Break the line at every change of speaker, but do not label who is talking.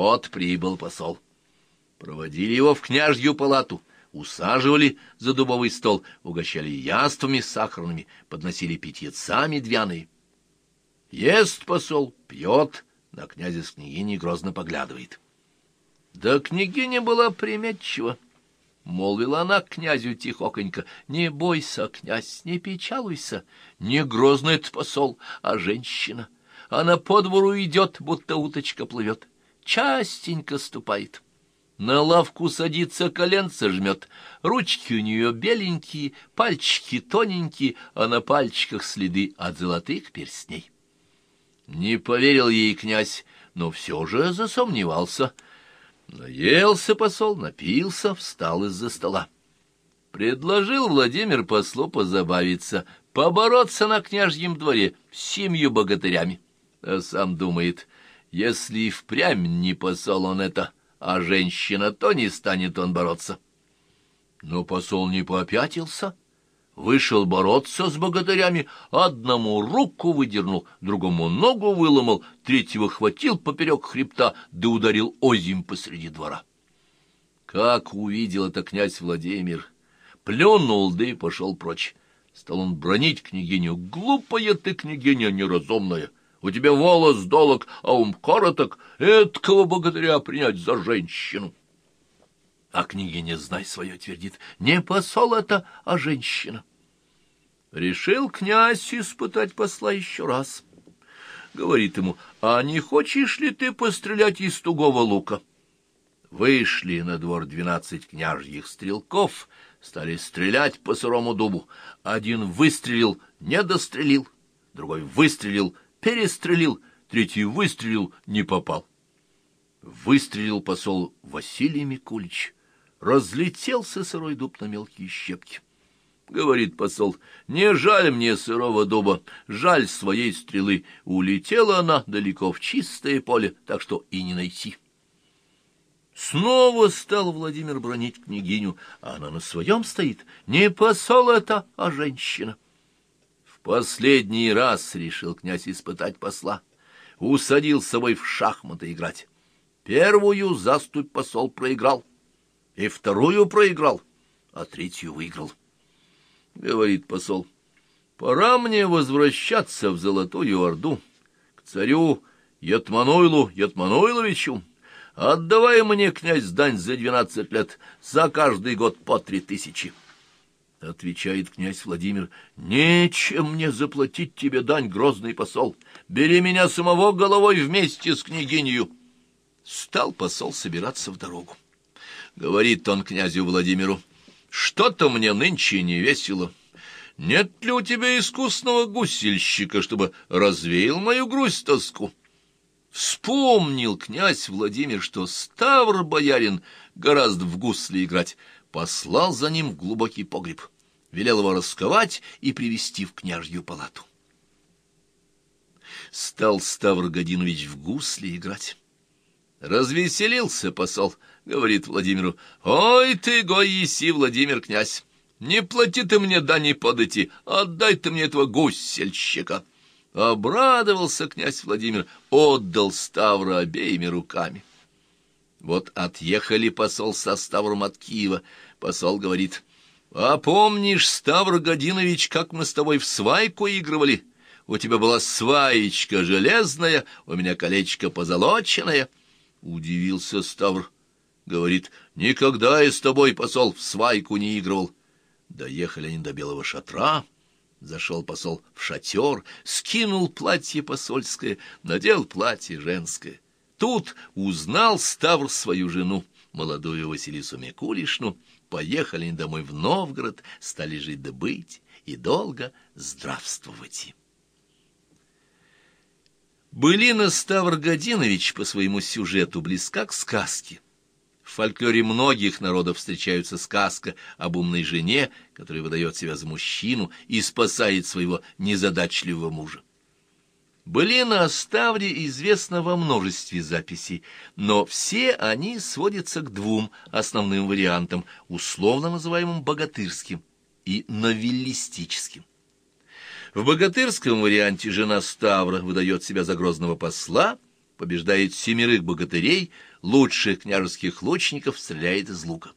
Вот прибыл посол. Проводили его в княжью палату, усаживали за дубовый стол, угощали яствами сахарными, подносили питьеца медвяные. Ест посол, пьет, на князя с княгиней грозно поглядывает. Да княгиня была приметчива. Молвила она князю тихоконько, «Не бойся, князь, не печалуйся, не грозный это посол, а женщина. Она по двору идет, будто уточка плывет, частенько ступает». На лавку садится, коленца жмет. Ручки у нее беленькие, пальчики тоненькие, а на пальчиках следы от золотых перстней. Не поверил ей князь, но все же засомневался. Наелся посол, напился, встал из-за стола. Предложил Владимир послу позабавиться, побороться на княжьем дворе с семью богатырями. А сам думает, если и впрямь не посол он это, а женщина, то не станет он бороться. Но посол не попятился, вышел бороться с богатырями, одному руку выдернул, другому ногу выломал, третьего хватил поперек хребта, да ударил озим посреди двора. Как увидел это князь Владимир, плюнул, да и пошел прочь. Стал он бронить княгиню. «Глупая ты, княгиня, неразумная!» У тебя волос долог, а ум короток. Эткого богатыря принять за женщину. А княгиня, знай свое, твердит, не посол это, а женщина. Решил князь испытать посла еще раз. Говорит ему, а не хочешь ли ты пострелять из тугого лука? Вышли на двор двенадцать княжьих стрелков, стали стрелять по сырому дубу. Один выстрелил, не дострелил, другой выстрелил, перестрелил, третий выстрелил, не попал. Выстрелил посол Василий Микулич. Разлетелся сырой дуб на мелкие щепки. Говорит посол, не жаль мне сырого дуба, жаль своей стрелы. Улетела она далеко в чистое поле, так что и не найти. Снова стал Владимир бронить княгиню, а она на своем стоит. Не посол это, а женщина последний раз решил князь испытать посла. Усадил с собой в шахматы играть. Первую заступь посол проиграл, и вторую проиграл, а третью выиграл. Говорит посол, пора мне возвращаться в Золотую Орду, к царю Ятмануйлу Ятмануйловичу. Отдавай мне, князь, дань за двенадцать лет, за каждый год по три тысячи. — отвечает князь Владимир, — нечем мне заплатить тебе дань, грозный посол. Бери меня самого головой вместе с княгинью. Стал посол собираться в дорогу. Говорит он князю Владимиру, — что-то мне нынче не весело. Нет ли у тебя искусного гусельщика, чтобы развеял мою грусть-тоску? Вспомнил князь Владимир, что Ставр-боярин гораздо в гусли играть, послал за ним в глубокий погреб, велел его расковать и привести в княжью палату. Стал Ставр Годинович в гусли играть. Развеселился посол, говорит Владимиру, «Ой ты, гой еси, Владимир князь, не плати ты мне дани подати, отдай ты мне этого гусельщика». Обрадовался князь Владимир, отдал Ставра обеими руками. Вот отъехали посол со Ставром от Киева. Посол говорит, «А помнишь, Ставр Годинович, как мы с тобой в свайку игрывали? У тебя была сваечка железная, у меня колечко позолоченное». Удивился Ставр. Говорит, «Никогда я с тобой, посол, в свайку не игрывал». Доехали они до белого шатра. Зашел посол в шатер, скинул платье посольское, надел платье женское. Тут узнал Ставр свою жену, молодую Василису Микулишну, поехали домой в Новгород, стали жить да быть и долго здравствовать. Былина Ставр Годинович по своему сюжету близка к сказке. В фольклоре многих народов встречаются сказка об умной жене, которая выдает себя за мужчину и спасает своего незадачливого мужа. Былина о Ставре известна во множестве записей, но все они сводятся к двум основным вариантам, условно называемым богатырским и новеллистическим. В богатырском варианте жена Ставра выдает себя за грозного посла, побеждает семерых богатырей, лучших княжеских лучников стреляет из лука.